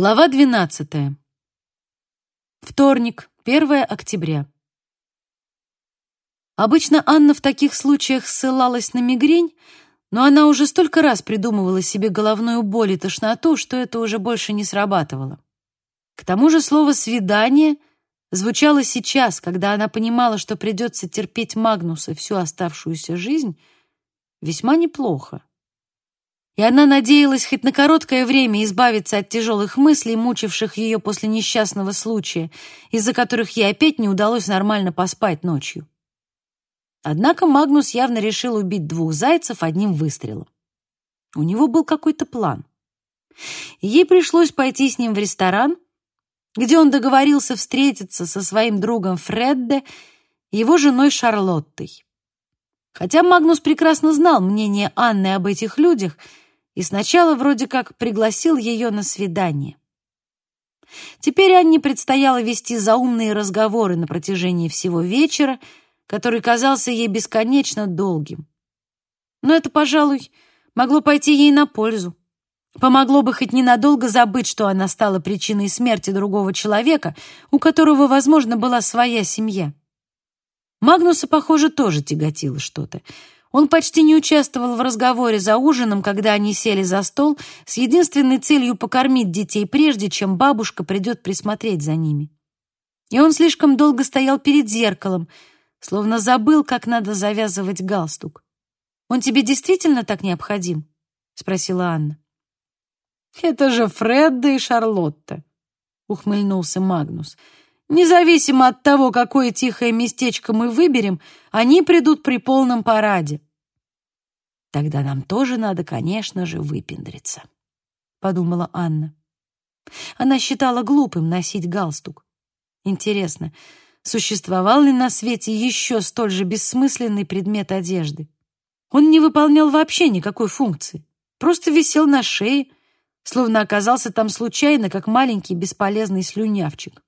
Глава 12. Вторник, 1 октября. Обычно Анна в таких случаях ссылалась на мигрень, но она уже столько раз придумывала себе головную боль и тошноту, что это уже больше не срабатывало. К тому же слово «свидание» звучало сейчас, когда она понимала, что придется терпеть Магнуса всю оставшуюся жизнь, весьма неплохо и она надеялась хоть на короткое время избавиться от тяжелых мыслей, мучивших ее после несчастного случая, из-за которых ей опять не удалось нормально поспать ночью. Однако Магнус явно решил убить двух зайцев одним выстрелом. У него был какой-то план. ей пришлось пойти с ним в ресторан, где он договорился встретиться со своим другом Фредде его женой Шарлоттой. Хотя Магнус прекрасно знал мнение Анны об этих людях — и сначала вроде как пригласил ее на свидание. Теперь Анне предстояло вести заумные разговоры на протяжении всего вечера, который казался ей бесконечно долгим. Но это, пожалуй, могло пойти ей на пользу. Помогло бы хоть ненадолго забыть, что она стала причиной смерти другого человека, у которого, возможно, была своя семья. Магнуса, похоже, тоже тяготило что-то. Он почти не участвовал в разговоре за ужином, когда они сели за стол, с единственной целью покормить детей, прежде чем бабушка придет присмотреть за ними. И он слишком долго стоял перед зеркалом, словно забыл, как надо завязывать галстук. «Он тебе действительно так необходим?» — спросила Анна. «Это же Фредда и Шарлотта», — ухмыльнулся Магнус. Независимо от того, какое тихое местечко мы выберем, они придут при полном параде. Тогда нам тоже надо, конечно же, выпендриться, подумала Анна. Она считала глупым носить галстук. Интересно, существовал ли на свете еще столь же бессмысленный предмет одежды? Он не выполнял вообще никакой функции, просто висел на шее, словно оказался там случайно, как маленький бесполезный слюнявчик.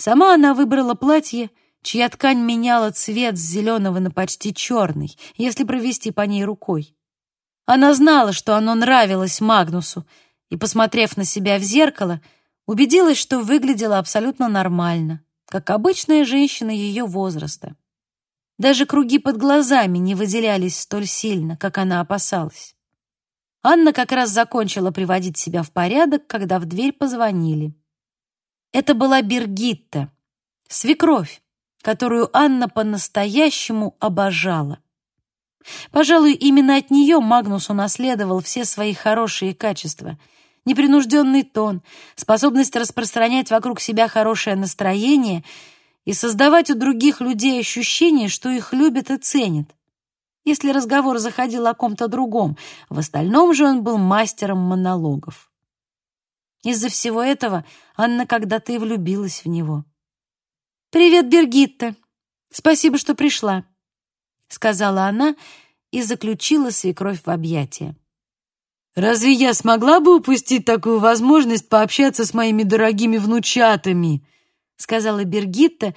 Сама она выбрала платье, чья ткань меняла цвет с зеленого на почти черный, если провести по ней рукой. Она знала, что оно нравилось Магнусу, и, посмотрев на себя в зеркало, убедилась, что выглядела абсолютно нормально, как обычная женщина ее возраста. Даже круги под глазами не выделялись столь сильно, как она опасалась. Анна как раз закончила приводить себя в порядок, когда в дверь позвонили. Это была Бергитта, свекровь, которую Анна по-настоящему обожала. Пожалуй, именно от нее Магнус унаследовал все свои хорошие качества. Непринужденный тон, способность распространять вокруг себя хорошее настроение и создавать у других людей ощущение, что их любят и ценят. Если разговор заходил о ком-то другом, в остальном же он был мастером монологов. Из-за всего этого Анна когда-то и влюбилась в него. «Привет, Бергитта! Спасибо, что пришла», — сказала она и заключила свекровь в объятия. «Разве я смогла бы упустить такую возможность пообщаться с моими дорогими внучатами?» — сказала Бергитта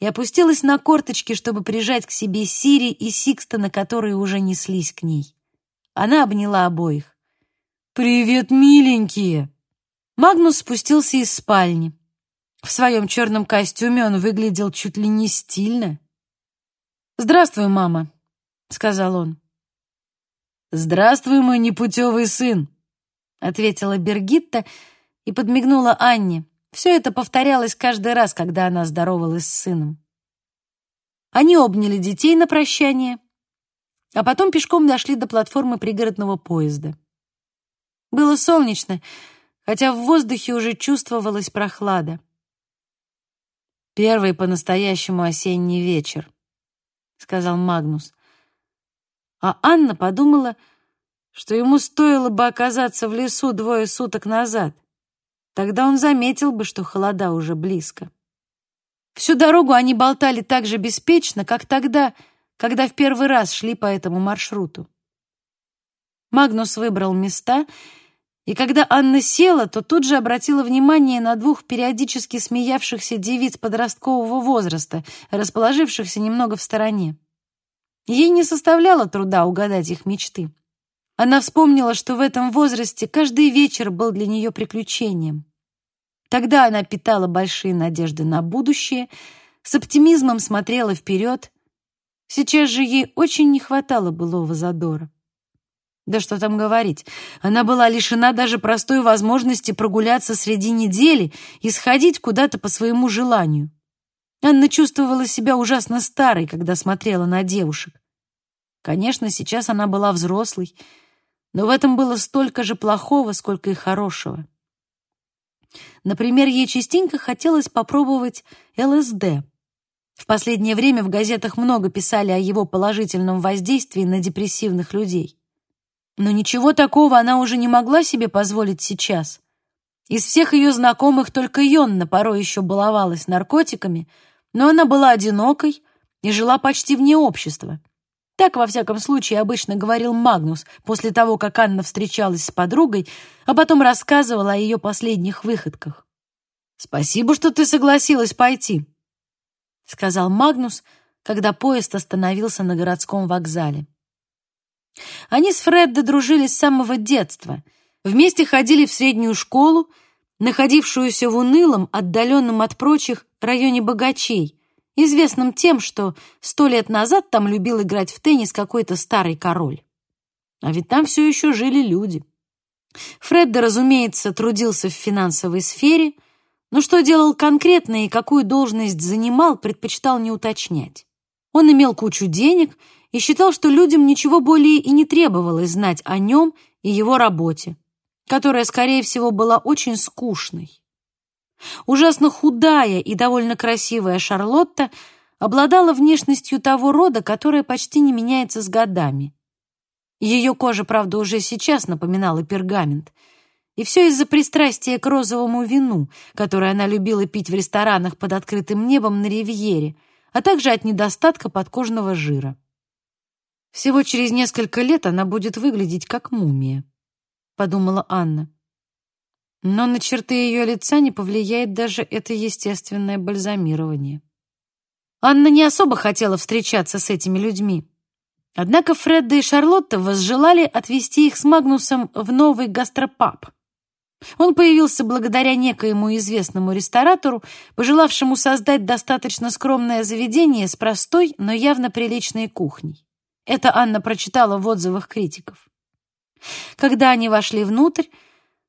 и опустилась на корточки, чтобы прижать к себе Сири и Сикстона, которые уже неслись к ней. Она обняла обоих. «Привет, миленькие!» Магнус спустился из спальни. В своем черном костюме он выглядел чуть ли не стильно. «Здравствуй, мама», — сказал он. «Здравствуй, мой непутевый сын», — ответила Бергитта и подмигнула Анне. Все это повторялось каждый раз, когда она здоровалась с сыном. Они обняли детей на прощание, а потом пешком дошли до платформы пригородного поезда. Было солнечно, хотя в воздухе уже чувствовалась прохлада. «Первый по-настоящему осенний вечер», — сказал Магнус. А Анна подумала, что ему стоило бы оказаться в лесу двое суток назад. Тогда он заметил бы, что холода уже близко. Всю дорогу они болтали так же беспечно, как тогда, когда в первый раз шли по этому маршруту. Магнус выбрал места — и когда Анна села, то тут же обратила внимание на двух периодически смеявшихся девиц подросткового возраста, расположившихся немного в стороне. Ей не составляло труда угадать их мечты. Она вспомнила, что в этом возрасте каждый вечер был для нее приключением. Тогда она питала большие надежды на будущее, с оптимизмом смотрела вперед. Сейчас же ей очень не хватало былого задора. Да что там говорить, она была лишена даже простой возможности прогуляться среди недели и сходить куда-то по своему желанию. Анна чувствовала себя ужасно старой, когда смотрела на девушек. Конечно, сейчас она была взрослой, но в этом было столько же плохого, сколько и хорошего. Например, ей частенько хотелось попробовать ЛСД. В последнее время в газетах много писали о его положительном воздействии на депрессивных людей. Но ничего такого она уже не могла себе позволить сейчас. Из всех ее знакомых только Йонна порой еще баловалась наркотиками, но она была одинокой и жила почти вне общества. Так, во всяком случае, обычно говорил Магнус после того, как Анна встречалась с подругой, а потом рассказывала о ее последних выходках. «Спасибо, что ты согласилась пойти», — сказал Магнус, когда поезд остановился на городском вокзале. Они с Фреддо дружили с самого детства. Вместе ходили в среднюю школу, находившуюся в унылом, отдаленном от прочих районе богачей, известном тем, что сто лет назад там любил играть в теннис какой-то старый король. А ведь там все еще жили люди. Фреддо, разумеется, трудился в финансовой сфере, но что делал конкретно и какую должность занимал, предпочитал не уточнять. Он имел кучу денег — и считал, что людям ничего более и не требовалось знать о нем и его работе, которая, скорее всего, была очень скучной. Ужасно худая и довольно красивая Шарлотта обладала внешностью того рода, которая почти не меняется с годами. Ее кожа, правда, уже сейчас напоминала пергамент, и все из-за пристрастия к розовому вину, которое она любила пить в ресторанах под открытым небом на Ривьере, а также от недостатка подкожного жира. Всего через несколько лет она будет выглядеть как мумия, подумала Анна. Но на черты ее лица не повлияет даже это естественное бальзамирование. Анна не особо хотела встречаться с этими людьми. Однако Фредда и Шарлотта возжелали отвезти их с Магнусом в новый гастропаб. Он появился благодаря некоему известному ресторатору, пожелавшему создать достаточно скромное заведение с простой, но явно приличной кухней. Это Анна прочитала в отзывах критиков. Когда они вошли внутрь,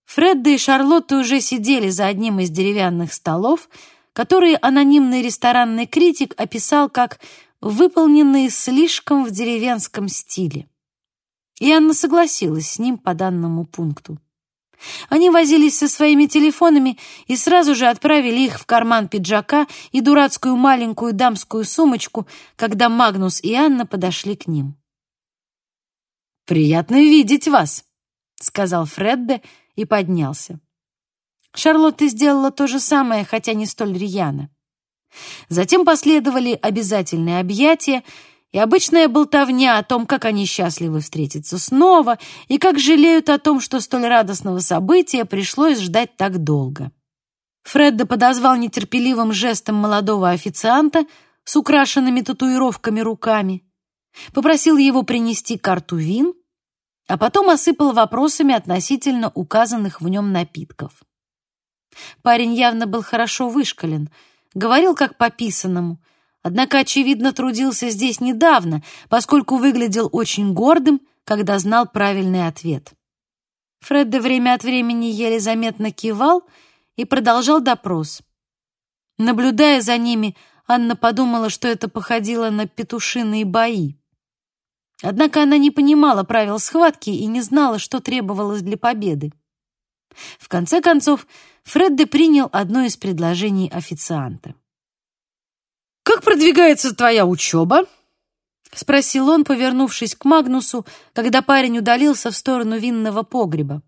Фредда и Шарлотта уже сидели за одним из деревянных столов, которые анонимный ресторанный критик описал как «выполненные слишком в деревенском стиле». И Анна согласилась с ним по данному пункту. Они возились со своими телефонами и сразу же отправили их в карман пиджака и дурацкую маленькую дамскую сумочку, когда Магнус и Анна подошли к ним. «Приятно видеть вас», — сказал Фредде и поднялся. Шарлотта сделала то же самое, хотя не столь рьяно. Затем последовали обязательные объятия, и обычная болтовня о том, как они счастливы встретиться снова и как жалеют о том, что столь радостного события пришлось ждать так долго. Фредда подозвал нетерпеливым жестом молодого официанта с украшенными татуировками руками, попросил его принести карту вин, а потом осыпал вопросами относительно указанных в нем напитков. Парень явно был хорошо вышкален, говорил как по писанному — Однако, очевидно, трудился здесь недавно, поскольку выглядел очень гордым, когда знал правильный ответ. Фредда время от времени еле заметно кивал и продолжал допрос. Наблюдая за ними, Анна подумала, что это походило на петушиные бои. Однако она не понимала правил схватки и не знала, что требовалось для победы. В конце концов, Фредде принял одно из предложений официанта. «Как продвигается твоя учеба?» — спросил он, повернувшись к Магнусу, когда парень удалился в сторону винного погреба.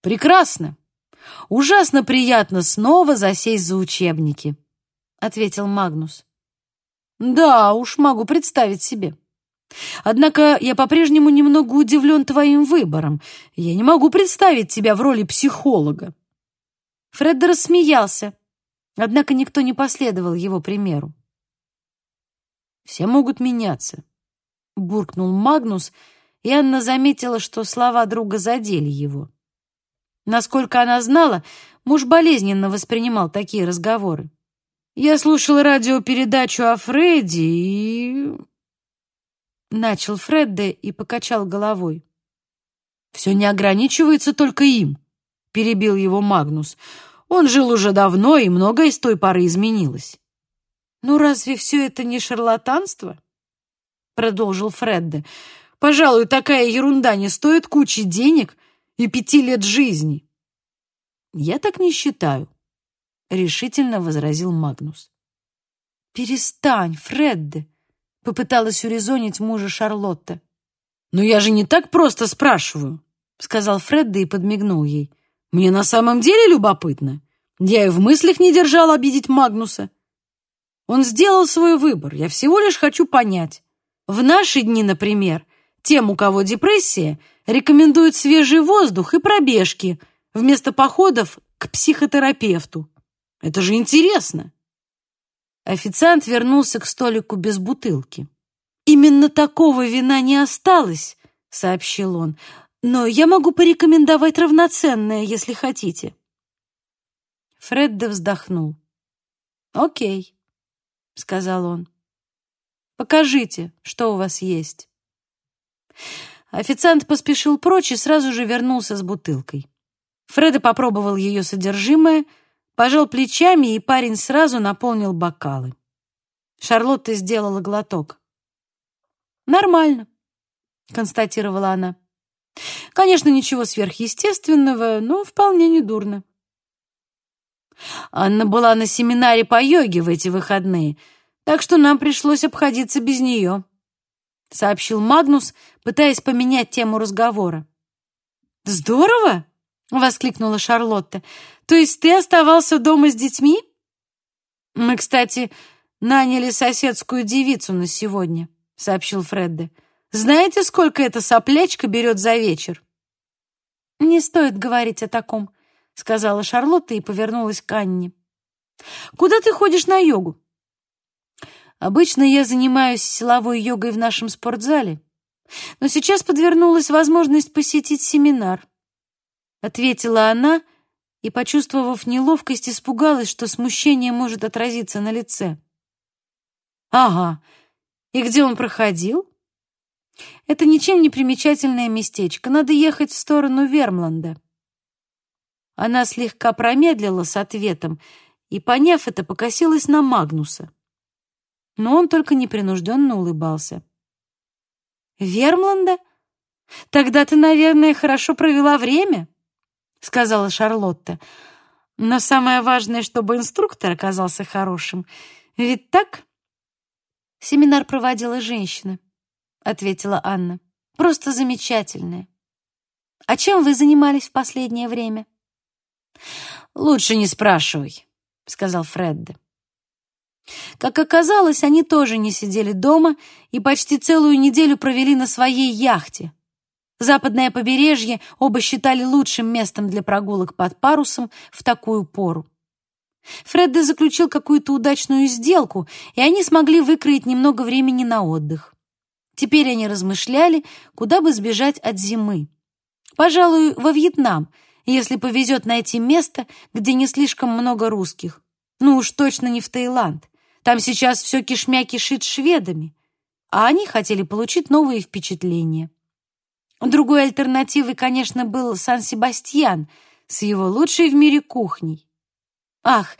«Прекрасно. Ужасно приятно снова засесть за учебники», — ответил Магнус. «Да уж, могу представить себе. Однако я по-прежнему немного удивлен твоим выбором. Я не могу представить тебя в роли психолога». Фред рассмеялся. Однако никто не последовал его примеру. «Все могут меняться», — буркнул Магнус и Анна заметила, что слова друга задели его. Насколько она знала, муж болезненно воспринимал такие разговоры. «Я слушал радиопередачу о Фредди и...» Начал Фредде и покачал головой. «Все не ограничивается только им», — перебил его Магнус. «Он жил уже давно, и многое с той поры изменилось». «Ну разве все это не шарлатанство?» — продолжил Фредде. «Пожалуй, такая ерунда не стоит кучи денег и пяти лет жизни». «Я так не считаю», — решительно возразил Магнус. «Перестань, Фредде», — попыталась урезонить мужа Шарлотта. «Но я же не так просто спрашиваю», — сказал Фредде и подмигнул ей. «Мне на самом деле любопытно. Я и в мыслях не держал обидеть Магнуса. Он сделал свой выбор. Я всего лишь хочу понять. В наши дни, например, тем, у кого депрессия, рекомендуют свежий воздух и пробежки вместо походов к психотерапевту. Это же интересно. Официант вернулся к столику без бутылки. «Именно такого вина не осталось», — сообщил он. «Но я могу порекомендовать равноценное, если хотите». Фредда вздохнул. «Окей», — сказал он. «Покажите, что у вас есть». Официант поспешил прочь и сразу же вернулся с бутылкой. Фредда попробовал ее содержимое, пожал плечами, и парень сразу наполнил бокалы. Шарлотта сделала глоток. «Нормально», — констатировала она. «Конечно, ничего сверхъестественного, но вполне недурно». Анна была на семинаре по йоге в эти выходные, так что нам пришлось обходиться без нее», — сообщил Магнус, пытаясь поменять тему разговора. «Здорово!» — воскликнула Шарлотта. «То есть ты оставался дома с детьми?» «Мы, кстати, наняли соседскую девицу на сегодня», — сообщил Фредде. «Знаете, сколько эта соплячка берет за вечер?» «Не стоит говорить о таком», — сказала Шарлотта и повернулась к Анне. «Куда ты ходишь на йогу?» «Обычно я занимаюсь силовой йогой в нашем спортзале, но сейчас подвернулась возможность посетить семинар», — ответила она и, почувствовав неловкость, испугалась, что смущение может отразиться на лице. «Ага, и где он проходил?» «Это ничем не примечательное местечко, надо ехать в сторону Вермланда». Она слегка промедлила с ответом и, поняв это, покосилась на Магнуса. Но он только непринужденно улыбался. «Вермланда? Тогда ты, наверное, хорошо провела время?» — сказала Шарлотта. «Но самое важное, чтобы инструктор оказался хорошим. Ведь так?» «Семинар проводила женщина», — ответила Анна. «Просто замечательная. А чем вы занимались в последнее время?» «Лучше не спрашивай», — сказал Фредди. Как оказалось, они тоже не сидели дома и почти целую неделю провели на своей яхте. Западное побережье оба считали лучшим местом для прогулок под парусом в такую пору. Фредди заключил какую-то удачную сделку, и они смогли выкроить немного времени на отдых. Теперь они размышляли, куда бы сбежать от зимы. Пожалуй, во Вьетнам — если повезет найти место, где не слишком много русских. Ну уж точно не в Таиланд. Там сейчас все кишмя кишит шведами. А они хотели получить новые впечатления. Другой альтернативой, конечно, был Сан-Себастьян с его лучшей в мире кухней. Ах,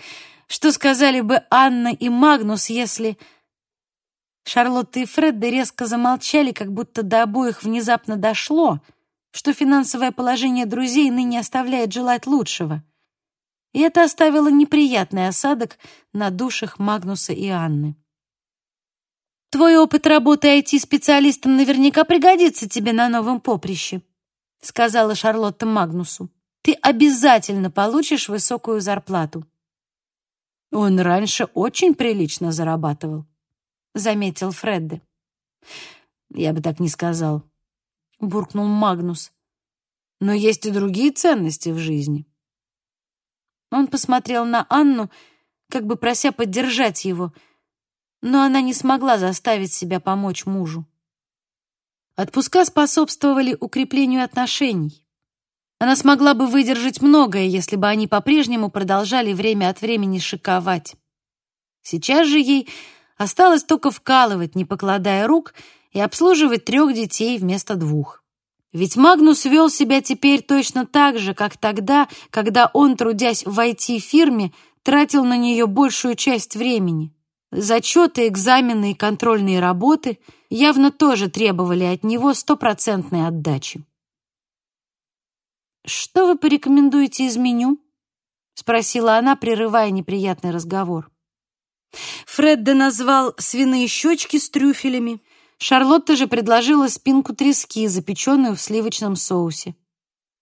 что сказали бы Анна и Магнус, если... Шарлотта и Фредда резко замолчали, как будто до обоих внезапно дошло — что финансовое положение друзей ныне оставляет желать лучшего. И это оставило неприятный осадок на душах Магнуса и Анны. «Твой опыт работы IT-специалистом наверняка пригодится тебе на новом поприще», сказала Шарлотта Магнусу. «Ты обязательно получишь высокую зарплату». «Он раньше очень прилично зарабатывал», заметил Фредде. «Я бы так не сказал», буркнул Магнус. Но есть и другие ценности в жизни. Он посмотрел на Анну, как бы прося поддержать его, но она не смогла заставить себя помочь мужу. Отпуска способствовали укреплению отношений. Она смогла бы выдержать многое, если бы они по-прежнему продолжали время от времени шиковать. Сейчас же ей осталось только вкалывать, не покладая рук, и обслуживать трех детей вместо двух. Ведь Магнус вел себя теперь точно так же, как тогда, когда он, трудясь в IT-фирме, тратил на нее большую часть времени. Зачеты, экзамены и контрольные работы явно тоже требовали от него стопроцентной отдачи. «Что вы порекомендуете из меню?» — спросила она, прерывая неприятный разговор. Фредде назвал свиные щечки с трюфелями. Шарлотта же предложила спинку трески, запеченную в сливочном соусе.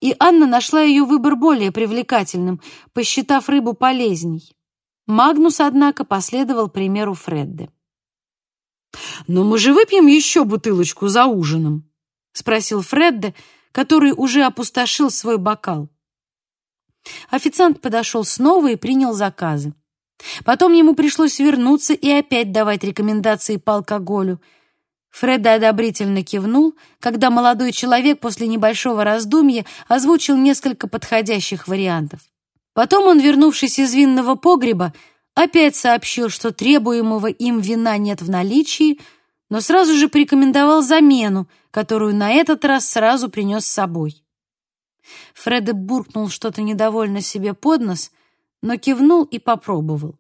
И Анна нашла ее выбор более привлекательным, посчитав рыбу полезней. Магнус, однако, последовал примеру Фредды. «Но мы же выпьем еще бутылочку за ужином», — спросил Фредде, который уже опустошил свой бокал. Официант подошел снова и принял заказы. Потом ему пришлось вернуться и опять давать рекомендации по алкоголю. Фредда одобрительно кивнул, когда молодой человек после небольшого раздумья озвучил несколько подходящих вариантов. Потом он, вернувшись из винного погреба, опять сообщил, что требуемого им вина нет в наличии, но сразу же порекомендовал замену, которую на этот раз сразу принес с собой. Фредда буркнул что-то недовольно себе под нос, но кивнул и попробовал.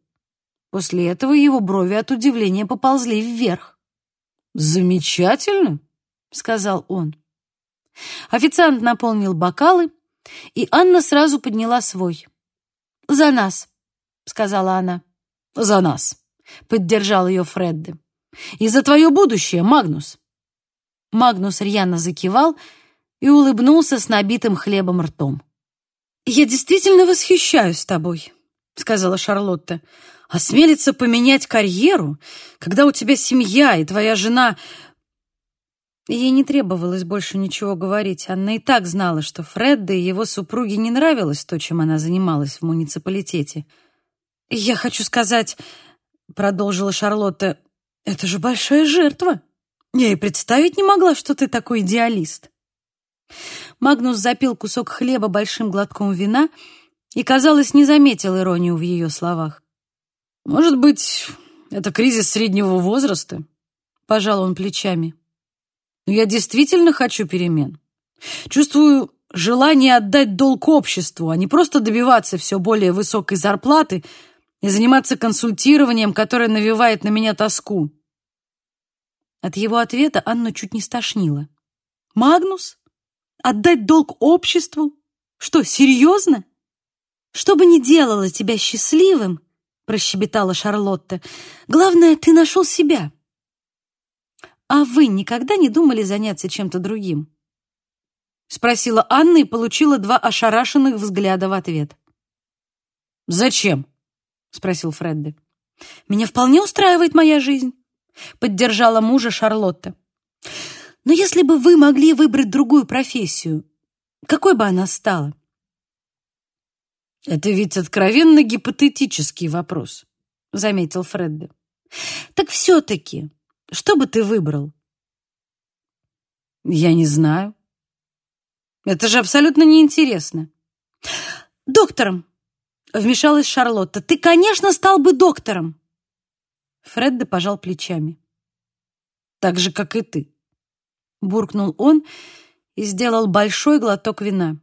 После этого его брови от удивления поползли вверх. «Замечательно», — сказал он. Официант наполнил бокалы, и Анна сразу подняла свой. «За нас», — сказала она. «За нас», — поддержал ее Фредди. «И за твое будущее, Магнус». Магнус рьяно закивал и улыбнулся с набитым хлебом ртом. «Я действительно восхищаюсь тобой», — сказала Шарлотта. «Осмелиться поменять карьеру, когда у тебя семья и твоя жена...» Ей не требовалось больше ничего говорить. Анна и так знала, что Фредда и его супруге не нравилось то, чем она занималась в муниципалитете. «Я хочу сказать...» — продолжила Шарлотта. «Это же большая жертва. Я и представить не могла, что ты такой идеалист». Магнус запил кусок хлеба большим глотком вина и, казалось, не заметил иронию в ее словах. «Может быть, это кризис среднего возраста?» — пожал он плечами. «Но я действительно хочу перемен. Чувствую желание отдать долг обществу, а не просто добиваться все более высокой зарплаты и заниматься консультированием, которое навевает на меня тоску». От его ответа Анна чуть не стошнила. «Магнус? Отдать долг обществу? Что, серьезно? Что бы ни делало тебя счастливым, прощебетала Шарлотта, главное, ты нашел себя. А вы никогда не думали заняться чем-то другим? Спросила Анна и получила два ошарашенных взгляда в ответ. «Зачем?» — спросил Фредди. «Меня вполне устраивает моя жизнь», — поддержала мужа Шарлотта. Но если бы вы могли выбрать другую профессию, какой бы она стала? Это ведь откровенно гипотетический вопрос, заметил Фредди. Так все-таки, что бы ты выбрал? Я не знаю. Это же абсолютно неинтересно. Доктором, вмешалась Шарлотта. Ты, конечно, стал бы доктором. Фредди пожал плечами. Так же, как и ты буркнул он и сделал большой глоток вина.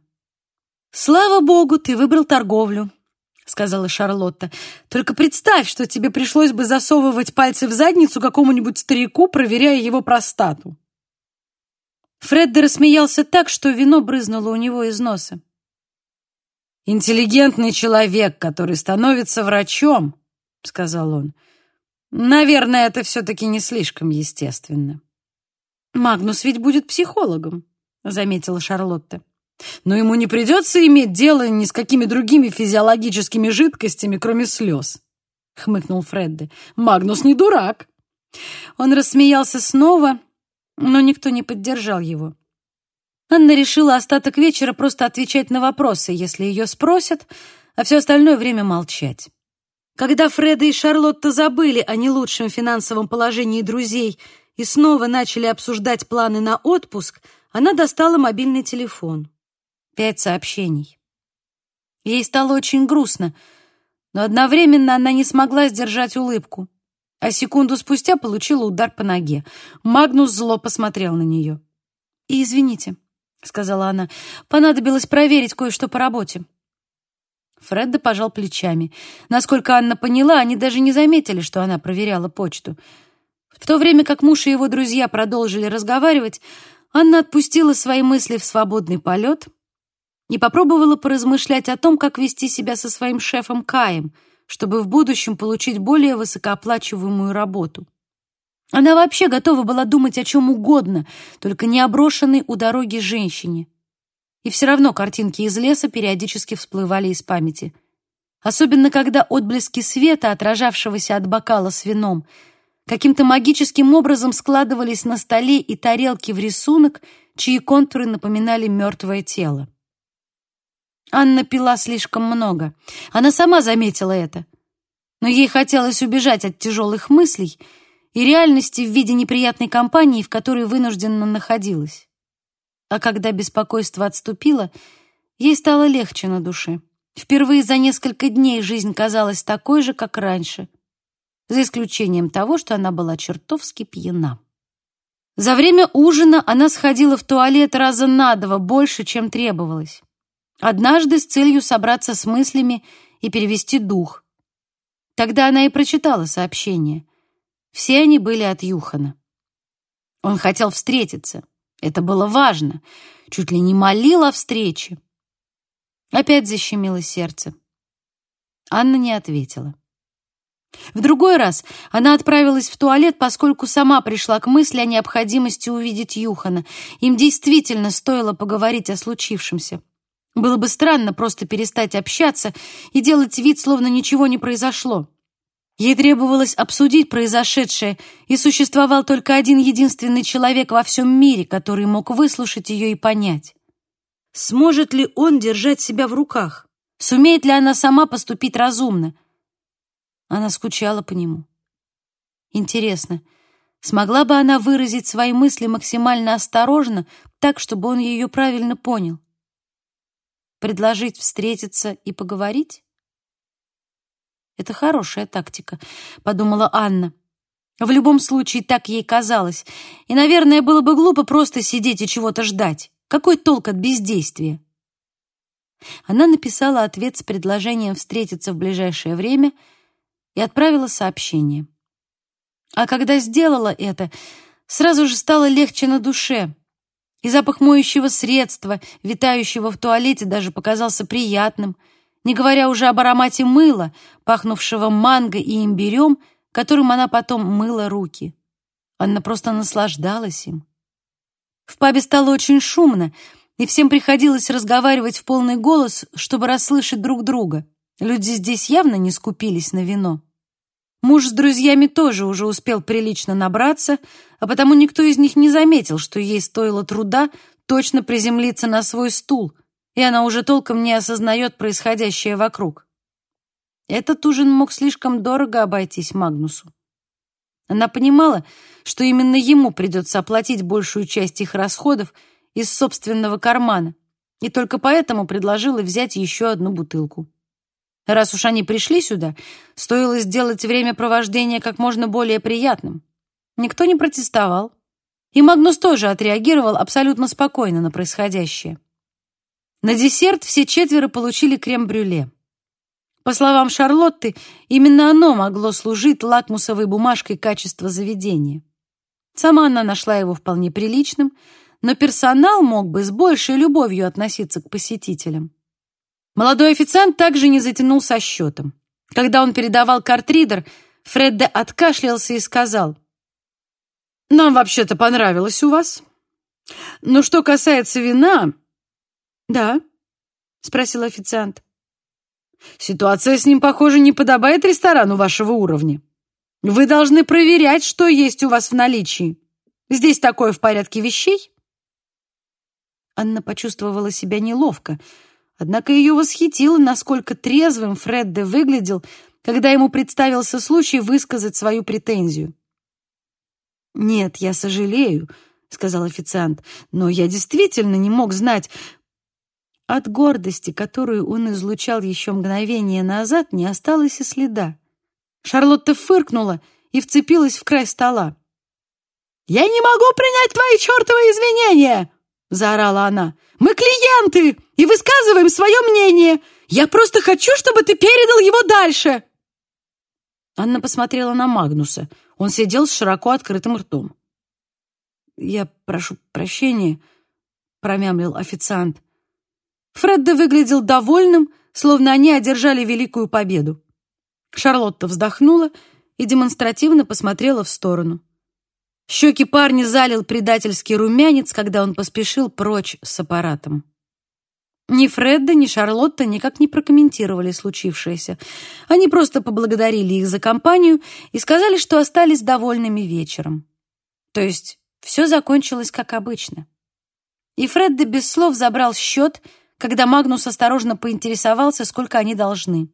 «Слава богу, ты выбрал торговлю», — сказала Шарлотта. «Только представь, что тебе пришлось бы засовывать пальцы в задницу какому-нибудь старику, проверяя его простату». Фредди рассмеялся так, что вино брызнуло у него из носа. «Интеллигентный человек, который становится врачом», — сказал он. «Наверное, это все-таки не слишком естественно». «Магнус ведь будет психологом», — заметила Шарлотта. «Но ему не придется иметь дело ни с какими другими физиологическими жидкостями, кроме слез», — хмыкнул Фредди. «Магнус не дурак». Он рассмеялся снова, но никто не поддержал его. Анна решила остаток вечера просто отвечать на вопросы, если ее спросят, а все остальное время молчать. Когда Фреда и Шарлотта забыли о не лучшем финансовом положении друзей и снова начали обсуждать планы на отпуск, она достала мобильный телефон. Пять сообщений. Ей стало очень грустно, но одновременно она не смогла сдержать улыбку, а секунду спустя получила удар по ноге. Магнус зло посмотрел на нее. «И извините», — сказала она, — «понадобилось проверить кое-что по работе». Фредда пожал плечами. Насколько Анна поняла, они даже не заметили, что она проверяла почту. В то время как муж и его друзья продолжили разговаривать, Анна отпустила свои мысли в свободный полет и попробовала поразмышлять о том, как вести себя со своим шефом Каем, чтобы в будущем получить более высокооплачиваемую работу. Она вообще готова была думать о чем угодно, только не о брошенной у дороги женщине. И все равно картинки из леса периодически всплывали из памяти. Особенно, когда отблески света, отражавшегося от бокала с вином, каким-то магическим образом складывались на столе и тарелки в рисунок, чьи контуры напоминали мертвое тело. Анна пила слишком много. Она сама заметила это. Но ей хотелось убежать от тяжелых мыслей и реальности в виде неприятной компании, в которой вынужденно находилась. А когда беспокойство отступило, ей стало легче на душе. Впервые за несколько дней жизнь казалась такой же, как раньше, за исключением того, что она была чертовски пьяна. За время ужина она сходила в туалет раза на два больше, чем требовалось. Однажды с целью собраться с мыслями и перевести дух. Тогда она и прочитала сообщение. Все они были от Юхана. Он хотел встретиться, это было важно. Чуть ли не молил о встрече. Опять защемило сердце. Анна не ответила. В другой раз она отправилась в туалет, поскольку сама пришла к мысли о необходимости увидеть Юхана. Им действительно стоило поговорить о случившемся. Было бы странно просто перестать общаться и делать вид, словно ничего не произошло. Ей требовалось обсудить произошедшее, и существовал только один единственный человек во всем мире, который мог выслушать ее и понять. Сможет ли он держать себя в руках? Сумеет ли она сама поступить разумно? Она скучала по нему. Интересно, смогла бы она выразить свои мысли максимально осторожно, так, чтобы он ее правильно понял? Предложить встретиться и поговорить? Это хорошая тактика, подумала Анна. В любом случае, так ей казалось. И, наверное, было бы глупо просто сидеть и чего-то ждать. Какой толк от бездействия? Она написала ответ с предложением встретиться в ближайшее время и отправила сообщение. А когда сделала это, сразу же стало легче на душе. И запах моющего средства, витающего в туалете, даже показался приятным — не говоря уже об аромате мыла, пахнувшего манго и имбирем, которым она потом мыла руки. Она просто наслаждалась им. В пабе стало очень шумно, и всем приходилось разговаривать в полный голос, чтобы расслышать друг друга. Люди здесь явно не скупились на вино. Муж с друзьями тоже уже успел прилично набраться, а потому никто из них не заметил, что ей стоило труда точно приземлиться на свой стул — и она уже толком не осознает происходящее вокруг. Этот ужин мог слишком дорого обойтись Магнусу. Она понимала, что именно ему придется оплатить большую часть их расходов из собственного кармана, и только поэтому предложила взять еще одну бутылку. Раз уж они пришли сюда, стоило сделать время провождения как можно более приятным. Никто не протестовал. И Магнус тоже отреагировал абсолютно спокойно на происходящее. На десерт все четверо получили крем-брюле. По словам Шарлотты, именно оно могло служить лакмусовой бумажкой качества заведения. Сама она нашла его вполне приличным, но персонал мог бы с большей любовью относиться к посетителям. Молодой официант также не затянул со счетом. Когда он передавал картридер, Фредде откашлялся и сказал, «Нам вообще-то понравилось у вас. Но что касается вина, «Да?» — спросил официант. «Ситуация с ним, похоже, не подобает ресторану вашего уровня. Вы должны проверять, что есть у вас в наличии. Здесь такое в порядке вещей?» Анна почувствовала себя неловко, однако ее восхитило, насколько трезвым Фредде выглядел, когда ему представился случай высказать свою претензию. «Нет, я сожалею», — сказал официант, «но я действительно не мог знать...» От гордости, которую он излучал еще мгновение назад, не осталось и следа. Шарлотта фыркнула и вцепилась в край стола. «Я не могу принять твои чертовы извинения!» — заорала она. «Мы клиенты и высказываем свое мнение. Я просто хочу, чтобы ты передал его дальше!» Анна посмотрела на Магнуса. Он сидел с широко открытым ртом. «Я прошу прощения», — промямлил официант. Фредда выглядел довольным, словно они одержали великую победу. Шарлотта вздохнула и демонстративно посмотрела в сторону. Щеки парня залил предательский румянец, когда он поспешил прочь с аппаратом. Ни Фредда, ни Шарлотта никак не прокомментировали случившееся. Они просто поблагодарили их за компанию и сказали, что остались довольными вечером. То есть все закончилось как обычно. И Фредда без слов забрал счет, когда Магнус осторожно поинтересовался, сколько они должны.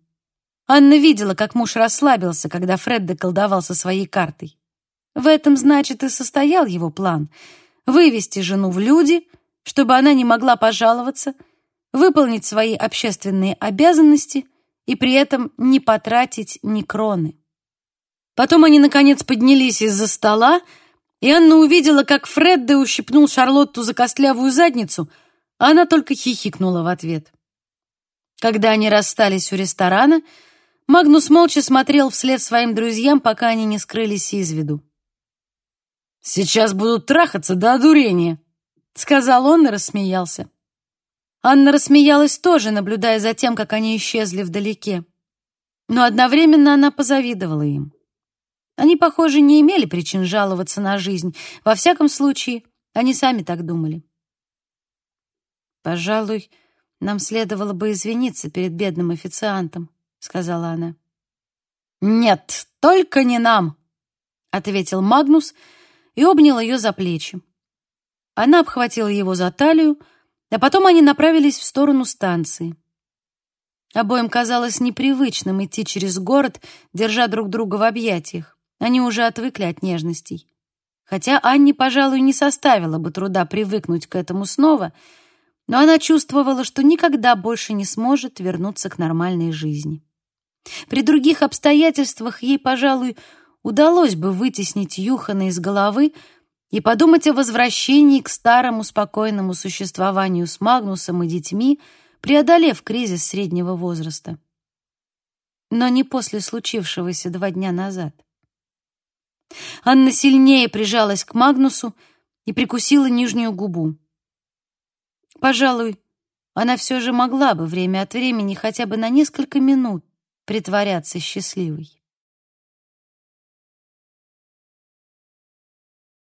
Анна видела, как муж расслабился, когда Фредда колдовал со своей картой. В этом, значит, и состоял его план — вывести жену в люди, чтобы она не могла пожаловаться — выполнить свои общественные обязанности и при этом не потратить ни кроны. Потом они, наконец, поднялись из-за стола, и Анна увидела, как Фредде ущипнул Шарлотту за костлявую задницу, а она только хихикнула в ответ. Когда они расстались у ресторана, Магнус молча смотрел вслед своим друзьям, пока они не скрылись из виду. «Сейчас будут трахаться до одурения», — сказал он и рассмеялся. Анна рассмеялась тоже, наблюдая за тем, как они исчезли вдалеке. Но одновременно она позавидовала им. Они, похоже, не имели причин жаловаться на жизнь. Во всяком случае, они сами так думали. «Пожалуй, нам следовало бы извиниться перед бедным официантом», — сказала она. «Нет, только не нам», — ответил Магнус и обнял ее за плечи. Она обхватила его за талию, а потом они направились в сторону станции. Обоим казалось непривычным идти через город, держа друг друга в объятиях. Они уже отвыкли от нежностей. Хотя Анне, пожалуй, не составило бы труда привыкнуть к этому снова, но она чувствовала, что никогда больше не сможет вернуться к нормальной жизни. При других обстоятельствах ей, пожалуй, удалось бы вытеснить Юхана из головы, и подумать о возвращении к старому спокойному существованию с Магнусом и детьми, преодолев кризис среднего возраста. Но не после случившегося два дня назад. Анна сильнее прижалась к Магнусу и прикусила нижнюю губу. Пожалуй, она все же могла бы время от времени хотя бы на несколько минут притворяться счастливой.